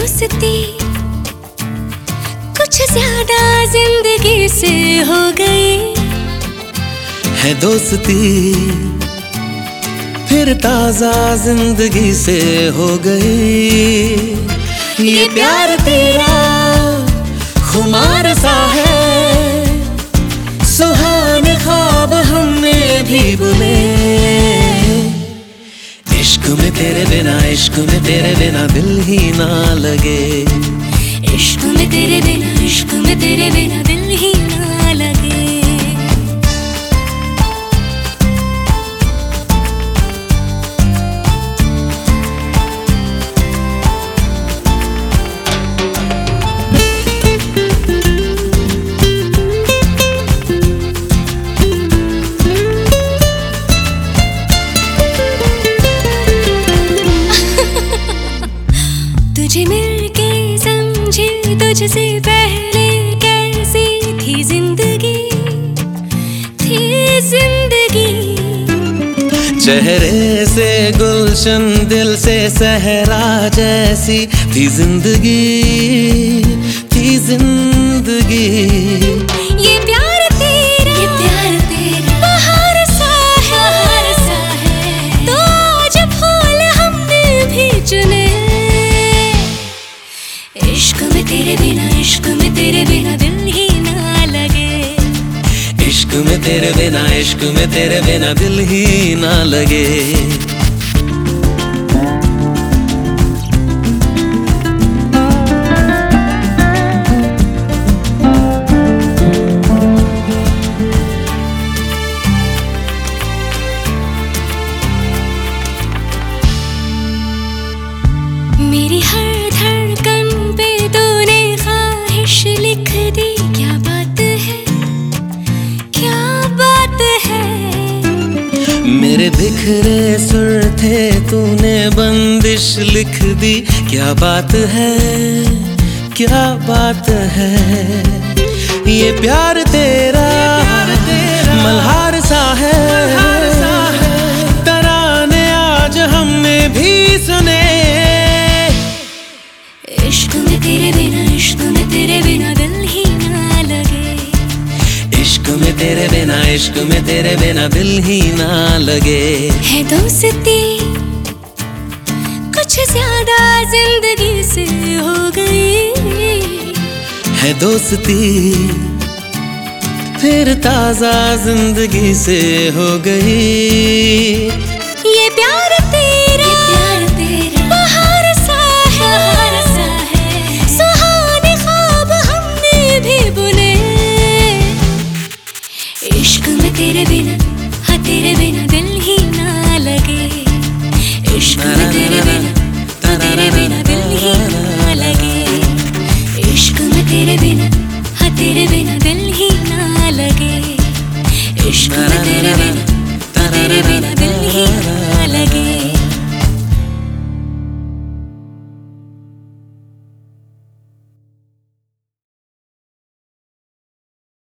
दोस्ती। कुछ ज़्यादा ज़िंदगी से हो गई। है दोस्ती फिर ताज़ा ज़िंदगी से हो गई। ये प्यार तेरा खुमार सा है। सुहान ख्वाब हमने भी बुने तेरे बिना इश्क में तेरे बिना दिल ही ना लगे। इश्क में तेरे बिना, इश्क में तेरे बिना तुझसे पहले कैसी थी ज़िंदगी? थी ज़िंदगी। चेहरे से गुलशन दिल से सहरा जैसी थी ज़िंदगी थी ज़िंदगी। ये प्यार तेरा ये प्यार तेरा। बाहर सा है। बाहर सा है। तो आज फूल हमने भी चुने। इश्क तेरे बिना, इश्क में तेरे बिना दिल ही ना लगे। इश्क में तेरे बिना, इश्क में तेरे बिना दिल ही ना लगे। बिखरे सुर थे तूने बंदिश लिख दी। क्या बात है? क्या बात है? ये प्यार तेरा तेरे बिना इश्क में तेरे बिना दिल ही ना लगे। है दोस्ती कुछ ज़्यादा ज़िंदगी से हो गई। है दोस्ती फिर ताज़ा ज़िंदगी से हो गई। इश्क में तेरे बिना हाँ तेरे बिना दिल ही ना लगे इश्क में तेरे बिना हाँ तेरे बिना दिल ही ना लगे इश्क में तेरे बिना हाँ तेरे बिना दिल ही ना लगे